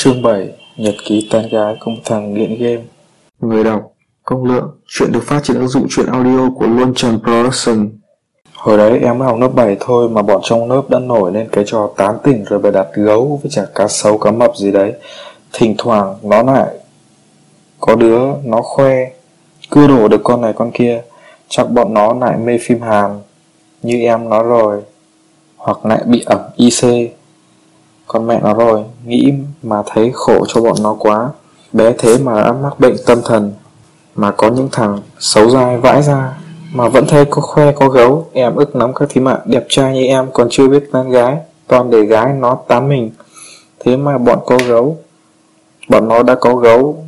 Chương 7 Nhật ký tán gái một thằng nghiện game. Người đọc Công lượng Chuyện được phát trên ứng dụng truyện audio của Luân Trần Production. Hồi đấy em mới học lớp 7 thôi mà bọn trong lớp đã nổi lên cái trò tán tỉnh rồi bày đặt gấu với chả cá sấu cá mập gì đấy. Thỉnh thoảng nó lại có đứa nó khoe cưa đổ được con này con kia chắc bọn nó lại mê phim Hàn như em nó rồi hoặc lại bị ẩm IC con mẹ nó rồi. Nghĩ mà thấy khổ cho bọn nó quá. Bé thế mà đã mắc bệnh tâm thần, mà có những thằng xấu dai vãi ra, mà vẫn thấy có khoe, có gấu. Em ức lắm các thím ạ đẹp trai như em còn chưa biết tán gái. Toàn để gái nó tán mình. Thế mà bọn có gấu. Bọn nó đã có gấu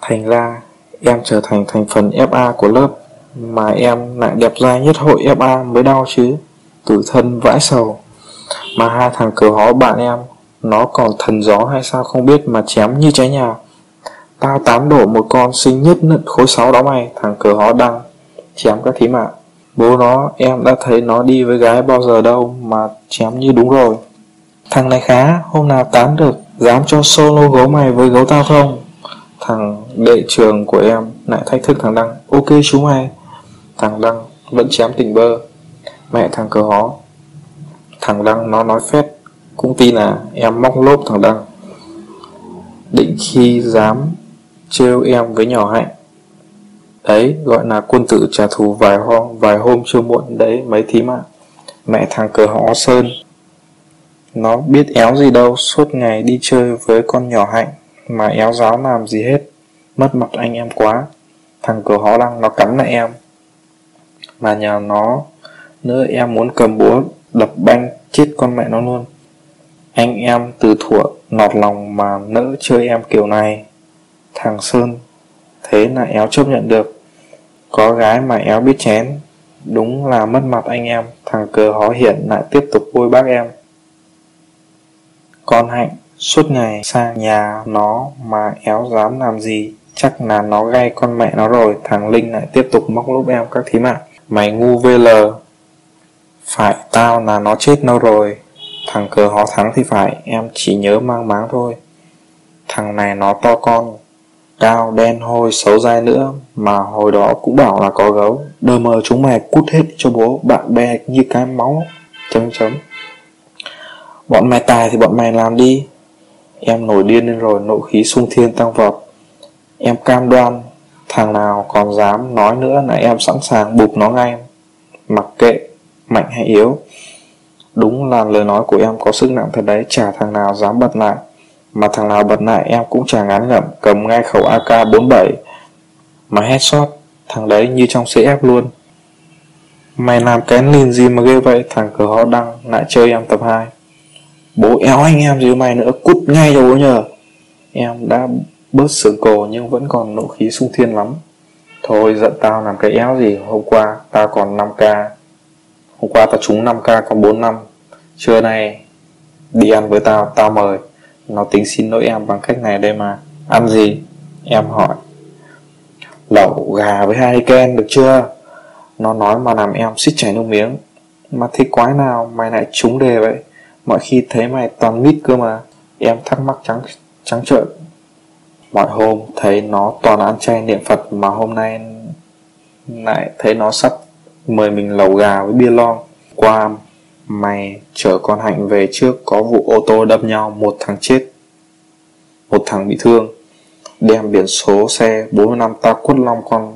thành ra, em trở thành thành phần FA của lớp, mà em lại đẹp trai nhất hội FA mới đau chứ. Tử thân vãi sầu mà hai thằng cờ hó bạn em, Nó còn thần gió hay sao không biết Mà chém như trái nhà. Tao tán đổ một con sinh nhất nận khối 6 đó mày, Thằng cờ hó đăng Chém các thím ạ Bố nó, em đã thấy nó đi với gái bao giờ đâu Mà chém như đúng rồi. Thằng này khá, Hôm nào tán được, Dám cho solo gấu mày với gấu tao không? Thằng đệ trường của em Lại thách thức thằng Đăng. Ok chú mày. Thằng Đăng vẫn chém tình bơ. Mẹ thằng cờ hó. Thằng Đăng nó nói phét Cũng tin là em móc lốp thằng Đăng. Định khi dám trêu em với nhỏ hạnh. Đấy gọi là quân tử trả thù vài hôm, vài hôm chưa muộn. Đấy mấy thím ạ. Mẹ thằng cờ họ Sơn. Nó biết éo gì đâu Suốt ngày đi chơi với con nhỏ hạnh. Mà éo giáo làm gì hết. Mất mặt anh em quá. Thằng cờ họ lăng nó cắn lại em. Mà nhà nó Nữa em muốn cầm búa đập banh, chết con mẹ nó luôn. Anh em từ thuở nọt lòng mà nỡ chơi em kiểu này. Thằng sơn, thế là éo chấp nhận được. Có gái mà éo biết chén. Đúng là mất mặt anh em. Thằng cờ hó hiển lại tiếp tục bôi bác em. Con hạnh, suốt ngày sang nhà nó mà éo dám làm gì, chắc là nó gay con mẹ nó rồi. Thằng linh lại tiếp tục móc lốp em các thím ạ mày ngu vl phải, tao là nó chết lâu rồi. Thằng cờ họ thắng thì phải, Em chỉ nhớ mang máng thôi. Thằng này nó to con Cao đen hôi xấu dai nữa, Mà hồi đó cũng bảo là có gấu. Đờ mờ chúng mày cút hết cho bố, Bạn bè như cái máu, Chấm chấm. Bọn mày tài thì bọn mày làm đi. Em nổi điên lên rồi, Nộ khí sung thiên tăng vọt. Em cam đoan, Thằng nào còn dám nói nữa là em sẵn sàng bụp nó ngay. Mặc kệ mạnh hay yếu. Đúng là lời nói của em có sức nặng thật đấy, Chả thằng nào dám bật lại. Mà thằng nào bật lại, em cũng chả ngán ngẩm, Cầm ngay khẩu AK-47 Mà headshot, Thằng đấy như trong CF luôn. Mày làm cái lìn gì mà ghê vậy? Thằng cờ họ đăng, lại chơi em tập 2 Bố éo anh em gì mày nữa, Cút ngay cho bố nhờ. Em đã bớt sướng cổ nhưng vẫn còn nộ khí sung thiên lắm. Thôi, giận tao làm cái éo gì, Hôm qua tao còn 5k Hôm qua tao trúng 5k có 4 năm. Trưa nay Đi ăn với tao, tao mời. Nó tính xin lỗi em bằng cách này đây mà. Ăn gì? Em hỏi. Lẩu gà với hai ken được chưa? Nó nói mà làm em xích chảy nước miếng. Mà thích quái nào mày lại trúng đề vậy? Mọi khi thấy mày toàn mít cơ mà. Em thắc mắc trắng trắng trợn. Mọi hôm thấy nó toàn ăn chay niệm Phật Mà hôm nay lại thấy nó sắp mời mình lẩu gà với bia lon. Qua mày chở con hạnh về trước, có vụ ô tô đâm nhau, một thằng chết, một thằng bị thương. Đem biển số xe 40 năm tao quất long con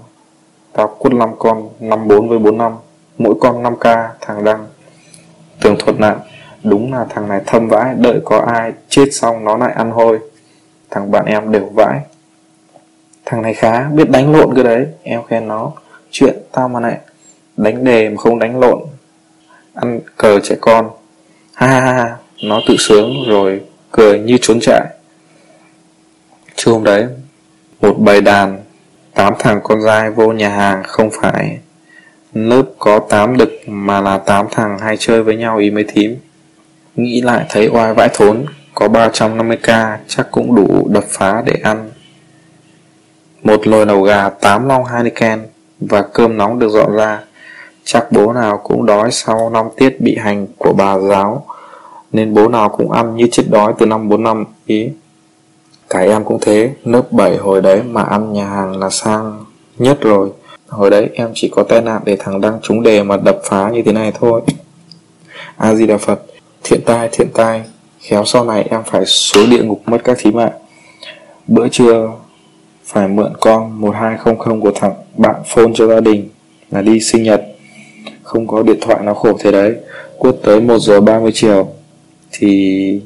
tao quất năm con 54 với 45 mỗi con 5k thằng đăng tường thuật nạn. Đúng là thằng này thâm vãi, đợi có ai chết xong nó lại ăn hôi. Thằng bạn em đều vãi. Thằng này khá, biết đánh lộn cơ đấy, em khen nó. Chuyện tao mà lại đánh đề mà không đánh lộn, ăn cờ trẻ con. Ha ha ha nó tự sướng rồi cười như trốn chạy trưa hôm đấy, một bầy đàn, tám thằng con trai vô nhà hàng không phải. Lớp có tám đực mà là tám thằng hay chơi với nhau ý mấy thím. Nghĩ lại thấy oai vãi thốn, có 350k chắc cũng đủ đập phá để ăn. Một lồi nầu gà, tám long Heineken và cơm nóng được dọn ra. Chắc bố nào cũng đói sau năm tiết bị hành của bà giáo Nên bố nào cũng ăn như chết đói từ năm bốn năm ý Cả em cũng thế, lớp 7 hồi đấy mà ăn nhà hàng là sang nhất rồi. Hồi đấy em chỉ có tai nạn để thằng đang trúng đề mà đập phá như thế này thôi. A-di-đà Phật, thiện tai, thiện tai, khéo sau này em phải xuống địa ngục mất các thí mạng Bữa trưa phải mượn con 1200 của thằng bạn phone cho gia đình là đi sinh nhật. Không có điện thoại nó khổ thế đấy. Quất tới 1 giờ 30 chiều thì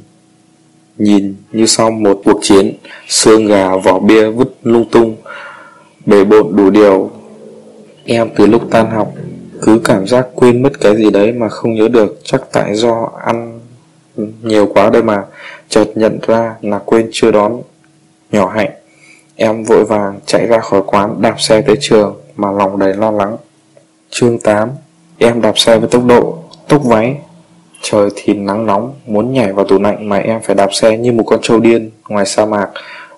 nhìn như sau một cuộc chiến, xương gà, vỏ bia vứt lung tung, bể bộn đủ điều. Em từ lúc tan học cứ cảm giác quên mất cái gì đấy mà không nhớ được, chắc tại do ăn nhiều quá đây mà, chợt nhận ra là quên chưa đón nhỏ hạnh. Em vội vàng chạy ra khỏi quán đạp xe tới trường mà lòng đầy lo lắng. Chương 8 Em đạp xe với tốc độ, tốc váy Trời thì nắng nóng, muốn nhảy vào tủ lạnh mà em phải đạp xe như một con trâu điên ngoài sa mạc.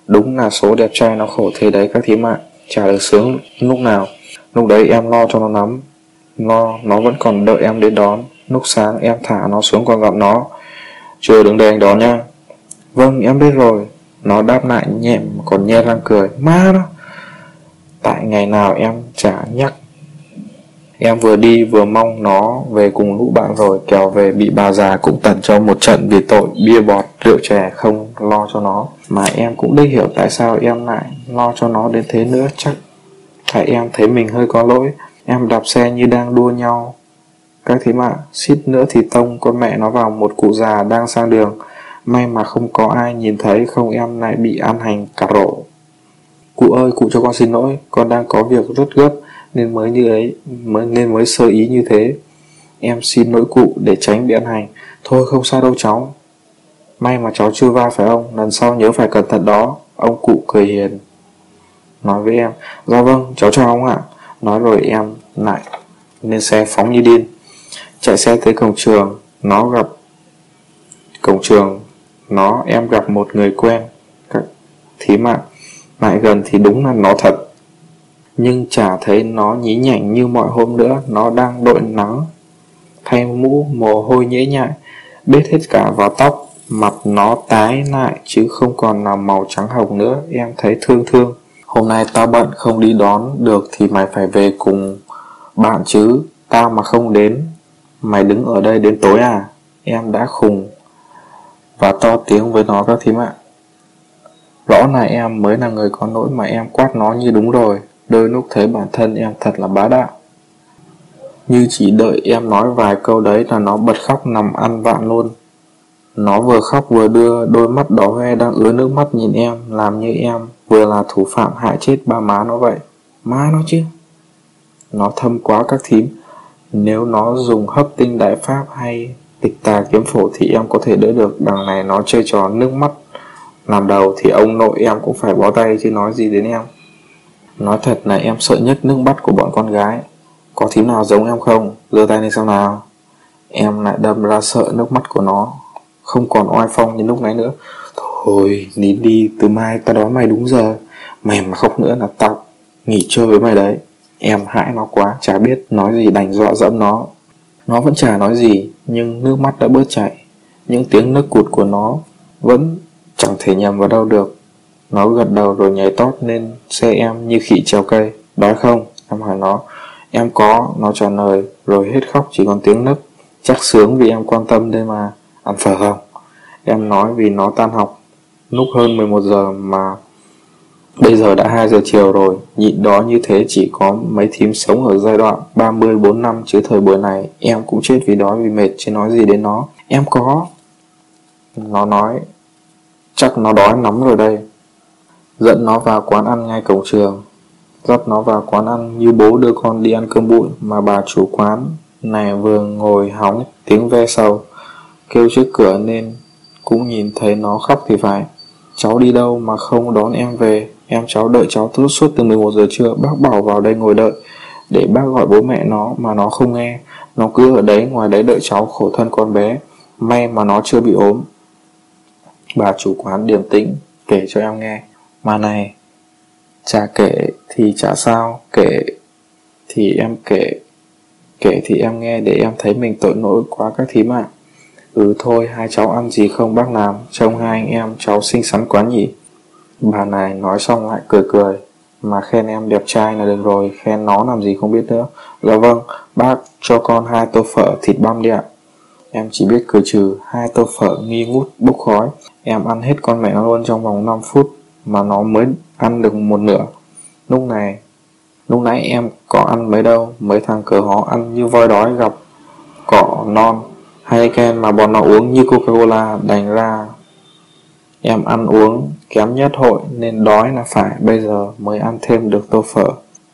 Đúng là số đẹp trai nó khổ thế đấy các thím ạ, chả được sướng lúc nào. Lúc đấy em lo cho nó lắm, lo nó vẫn còn đợi em đến đón. Lúc sáng em thả nó xuống còn gặp nó. Chưa đứng đây anh đón nha. Vâng, em biết rồi. Nó đáp lại nhẹm còn nhe răng cười. má đó. Tại ngày nào em chả nhắc Em vừa đi vừa mong nó về cùng lũ bạn rồi Kéo về bị bà già cũng tẩn cho một trận vì tội bia bọt rượu chè không lo cho nó. Mà em cũng đích hiểu tại sao em lại lo cho nó đến thế nữa Chắc tại em thấy mình hơi có lỗi. Em đạp xe như đang đua nhau. Các thím ạ, xít nữa thì tông con mẹ nó vào một cụ già đang sang đường. May mà không có ai nhìn thấy không em lại bị ăn hành cả rổ. Cụ ơi, cụ cho con xin lỗi, con đang có việc rất gấp nên mới như ấy, mới, nên mới sơ ý như thế. Em xin lỗi cụ để tránh bị ăn hành. Thôi không sao đâu cháu. May mà cháu chưa va phải ông. lần sau nhớ phải cẩn thận đó. Ông cụ cười hiền. Nói với em dạ vâng cháu chào ông ạ. Nói rồi em lại lên xe phóng như điên. Chạy xe tới cổng trường, nó gặp, cổng trường, nó, em gặp một người quen. Các thím ạ lại gần thì đúng là nó thật nhưng chả thấy nó nhí nhảnh như mọi hôm nữa, nó đang đội nắng. Thay mũ mồ hôi nhễ nhại bết hết cả vào tóc, mặt nó tái lại chứ không còn là màu trắng hồng nữa, em thấy thương thương. Hôm nay tao bận không đi đón được thì mày phải về cùng bạn chứ, tao mà không đến. Mày đứng ở đây đến tối à? Em đã khùng và to tiếng với nó các thím ạ. Rõ là em mới là người có lỗi mà em quát nó như đúng rồi. Đôi lúc thấy bản thân em thật là bá đạo. Như chỉ đợi em nói vài câu đấy là nó bật khóc nằm ăn vạn luôn. Nó vừa khóc vừa đưa đôi mắt đỏ hoe đang ứa nước mắt nhìn em, Làm như em vừa là thủ phạm hại chết ba má nó vậy. Má nó chứ? Nó thâm quá các thím. Nếu nó dùng hấp tinh đại pháp hay tịch tà kiếm phổ thì em có thể đỡ được. Đằng này nó chơi trò nước mắt làm đầu thì ông nội em cũng phải bó tay chứ nói gì đến em. Nói thật là em sợ nhất nước mắt của bọn con gái. Có thím nào giống em không? giơ tay lên xem nào. Em lại đâm ra sợ nước mắt của nó. Không còn oai phong như lúc nãy nữa. Thôi, nín đi, từ mai ta đón mày đúng giờ. Mày mà khóc nữa là tao nghỉ chơi với mày đấy. Em hãi nó quá, chả biết nói gì đành dọa dẫm nó. Nó vẫn chả nói gì, nhưng nước mắt đã bớt chảy. Những tiếng nước cụt của nó vẫn chẳng thể nhầm vào đâu được nó gật đầu rồi nhảy tót lên xe em như khỉ trèo cây. Đói không? Em hỏi nó. Em có, nó trả lời, rồi hết khóc chỉ còn tiếng nấc. Chắc sướng vì em quan tâm đây mà. Ăn phở không? Em nói vì nó tan học. Lúc hơn 11 giờ mà Bây giờ đã 2 giờ chiều rồi, nhịn đó như thế chỉ có mấy thím sống ở giai đoạn 34 năm chứ thời buổi này em cũng chết vì đói vì mệt chứ nói gì đến nó. Em có. Nó nói, chắc nó đói lắm rồi đây dẫn nó vào quán ăn ngay cổng trường. Dắt nó vào quán ăn như bố đưa con đi ăn cơm bụi mà bà chủ quán này vừa ngồi hóng tiếng ve sầu, kêu trước cửa nên cũng nhìn thấy nó khóc thì phải. Cháu đi đâu mà không đón em về? Em cháu đợi cháu thức suốt từ 11 giờ trưa, bác bảo vào đây ngồi đợi, để bác gọi bố mẹ nó mà nó không nghe. Nó cứ ở đấy, ngoài đấy đợi cháu khổ thân con bé, may mà nó chưa bị ốm. Bà chủ quán điềm tĩnh kể cho em nghe mà này chả kể thì chả sao kể thì em kể kể thì em nghe để em thấy mình tội lỗi quá các thím ạ ừ thôi hai cháu ăn gì không bác làm trông hai anh em cháu xinh xắn quá nhỉ Bà này nói xong lại cười cười. Mà khen em đẹp trai là được rồi, khen nó làm gì không biết nữa. Dạ vâng, bác cho con hai tô phở thịt băm đi ạ. Em chỉ biết cười trừ, hai tô phở nghi ngút bốc khói. Em ăn hết con mẹ nó luôn trong vòng 5 phút, mà nó mới ăn được một nửa. Lúc này, lúc nãy em có ăn mấy đâu, mấy thằng cờ hó ăn như voi đói gặp cỏ non. Hay ken mà bọn nó uống như Coca-Cola đành ra Em ăn uống kém nhất hội nên đói là phải bây giờ mới ăn thêm được tô phở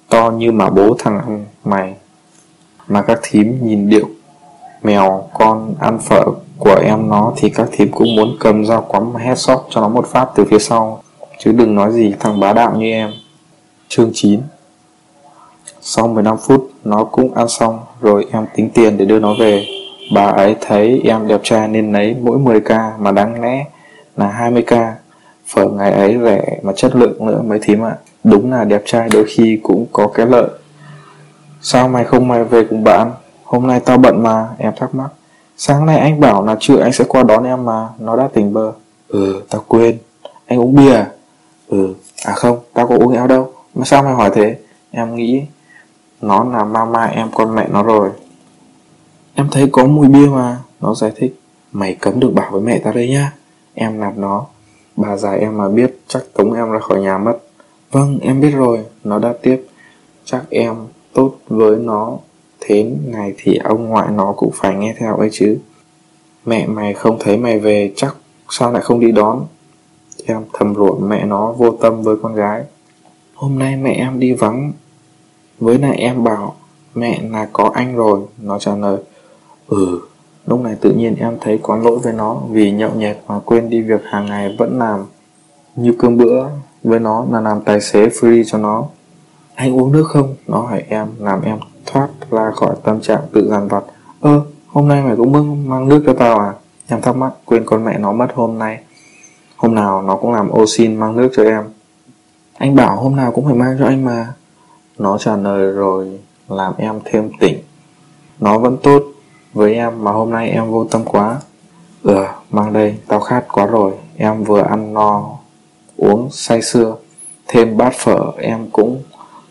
to như mà bố thằng ăn mày. Mà các thím nhìn điệu mèo con ăn phở của em nó thì các thím cũng muốn cầm dao quắm hét headshot cho nó một phát từ phía sau chứ đừng nói gì, thằng bá đạo như em. Chương 9 Sau 15 phút, nó cũng ăn xong, rồi em tính tiền để đưa nó về. Bà ấy thấy em đẹp trai nên lấy mỗi 10k mà đáng lẽ là 20k phở ngày ấy rẻ mà chất lượng nữa mấy thím ạ. Đúng là đẹp trai, đôi khi cũng có cái lợi. Sao mày không mày về cùng bạn? Hôm nay tao bận mà, em thắc mắc. Sáng nay anh bảo là trưa anh sẽ qua đón em mà, nó đã tỉnh bơ. Ừ tao quên. Anh uống bia à? Ừ. À không, tao có uống éo đâu. Mà sao mày hỏi thế? Em nghĩ nó là mama em con mẹ nó rồi. Em thấy có mùi bia mà. Nó giải thích, mày cấm được bảo với mẹ tao đây nhá. Em nạp nó. Bà già em mà biết chắc tống em ra khỏi nhà mất. Vâng em biết rồi. Nó đã tiếp, Chắc em tốt với nó Thế này thì ông ngoại nó cũng phải nghe theo ấy chứ. Mẹ mày không thấy mày về, Chắc sao lại không đi đón? Em thầm rộn mẹ nó vô tâm với con gái Hôm nay mẹ em đi vắng Với lại em bảo Mẹ là có anh rồi Nó trả lời Ừ Lúc này tự nhiên em thấy có lỗi với nó vì nhậu nhẹt mà quên đi việc hàng ngày vẫn làm như cơm bữa với nó là làm tài xế free cho nó. Anh uống nước không? Nó hỏi em, làm em thoát ra khỏi tâm trạng tự dằn vặt. Ơ, hôm nay mày cũng mang nước cho tao à? Em thắc mắc, quên con mẹ nó mất hôm nay. Hôm nào nó cũng làm ô xin mang nước cho em. Anh bảo hôm nào cũng phải mang cho anh mà. Nó trả lời rồi làm em thêm tỉnh. Nó vẫn tốt với em mà hôm nay em vô tâm quá Ừ mang đây, tao khát quá rồi Em vừa ăn no, Uống say sưa, Thêm bát phở, em cũng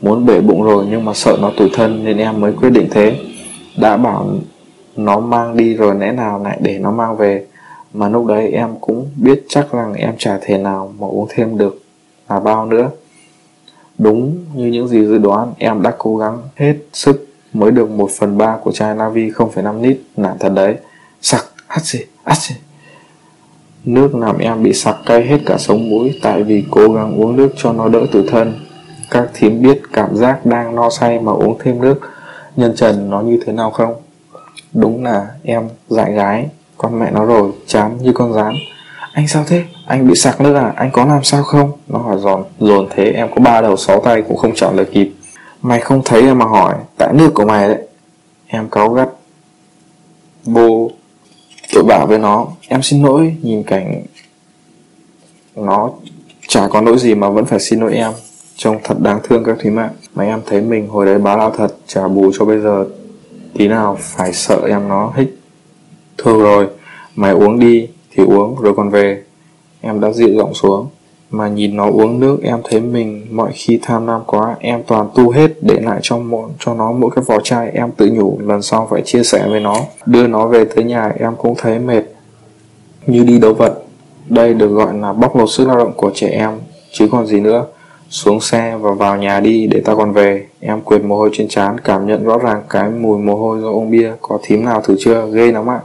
Muốn bể bụng rồi nhưng mà sợ nó tủi thân Nên em mới quyết định thế Đã bảo nó mang đi rồi, lẽ nào lại để nó mang về mà lúc đấy em cũng biết chắc rằng em chả thể nào mà uống thêm được Là bao nữa. Đúng như những gì dự đoán Em đã cố gắng hết sức mới được 1 phần 3 của chai Navi 0,5 lít nản thật đấy. Sặc hắt gì hắt gì nước làm em bị sặc cay hết cả sống mũi tại vì cố gắng uống nước cho nó đỡ tủi thân. Các thím biết cảm giác đang no say mà uống thêm nước. Nhân trần nó như thế nào không? Đúng là em dại gái con mẹ nó rồi, chán như con rán. Anh sao thế? Anh bị sặc nữa à? Anh có làm sao không? Nó hỏi giòn dồn thế, em có ba đầu sáu tay cũng không trả lời kịp. Mày không thấy em mà hỏi, Tại nước của mày đấy. Em cáu gắt. Vô Tội bảo với nó, Em xin lỗi. Nhìn cảnh, Nó chả có lỗi gì mà vẫn phải xin lỗi em. Trông thật đáng thương các thúy mạng. Mà em thấy mình hồi đấy báo lao thật, Trả bù cho bây giờ, Tí nào phải sợ em nó hích Thôi rồi, Mày uống đi, Thì uống, rồi còn về. Em đã dịu giọng xuống. Mà nhìn nó uống nước, em thấy mình, mọi khi tham lam quá, em toàn tu hết để lại cho một cho nó mỗi cái vỏ chai em tự nhủ, lần sau phải chia sẻ với nó. Đưa nó về tới nhà, em cũng thấy mệt. Như đi đấu vật đây được gọi là bóc lột sức lao động của trẻ em, chứ còn gì nữa. Xuống xe và vào nhà đi, để ta còn về. Em quệt mồ hôi trên trán, cảm nhận rõ ràng cái mùi mồ hôi do uống bia. Có thím nào thử chưa? Ghê lắm ạ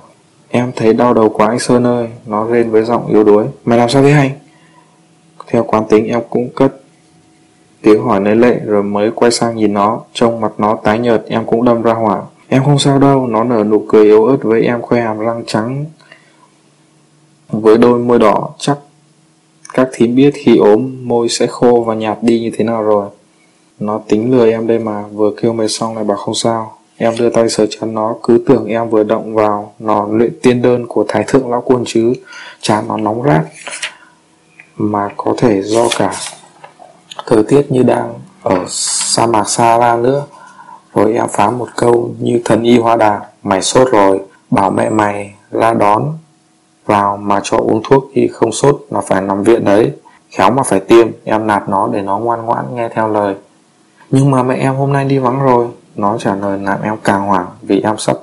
em thấy đau đầu quá anh sơn ơi, nó rên với giọng yếu đuối. Mày làm sao thế anh theo quán tính, em cũng cất tiếng hỏi lấy lệ rồi mới quay sang nhìn nó. Trông mặt nó tái nhợt, em cũng đâm ra hỏa. Em không sao đâu, Nó nở nụ cười yếu ớt với em khoe hàm răng trắng Với đôi môi đỏ. Chắc Các thím biết khi ốm, Môi sẽ khô và nhạt đi như thế nào rồi. Nó tính lừa em đây mà, Vừa kêu mày xong lại bảo không sao. Em đưa tay sờ chán nó, Cứ tưởng em vừa động vào, Nó luyện tiên đơn của thái thượng lão quân chứ. Chán nó nóng rát mà có thể do cả thời tiết như đang ở sa mạc xa la nữa. Rồi em phá một câu như thần y hoa đà, mày sốt rồi, bảo mẹ mày ra đón vào mà cho uống thuốc khi không sốt là phải nằm viện đấy. Khéo mà phải tiêm, Em nạt nó để nó ngoan ngoãn nghe theo lời. Nhưng mà mẹ em hôm nay đi vắng rồi. Nó trả lời làm em càng hoảng Vì em sắp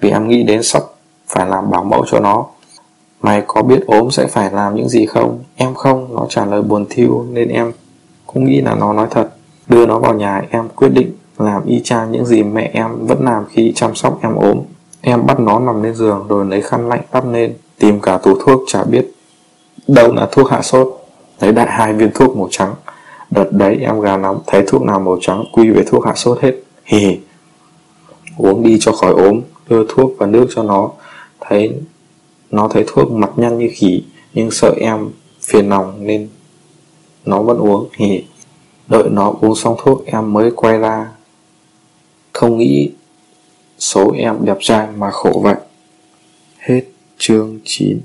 Vì em nghĩ đến sắp phải làm bảo mẫu cho nó Mày có biết ốm sẽ phải làm những gì không? Em không, nó trả lời buồn thiu nên em cũng nghĩ là nó nói thật. Đưa nó vào nhà em quyết định làm y chang những gì mẹ em vẫn làm khi chăm sóc em ốm. Em bắt nó nằm lên giường rồi lấy khăn lạnh đắp lên, tìm cả tủ thuốc chả biết đâu là thuốc hạ sốt. Lấy đại hai viên thuốc màu trắng. Đợt đấy em gà nóng thấy thuốc nào màu trắng quy về thuốc hạ sốt hết. Hì hì. Uống đi cho khỏi ốm, đưa thuốc và nước cho nó. Thấy nó thấy thuốc mặt nhăn như khỉ Nhưng sợ em phiền lòng nên Nó vẫn uống. Hì Đợi nó uống xong thuốc em mới quay ra. Không nghĩ Số em đẹp trai mà khổ vậy. Hết chương 9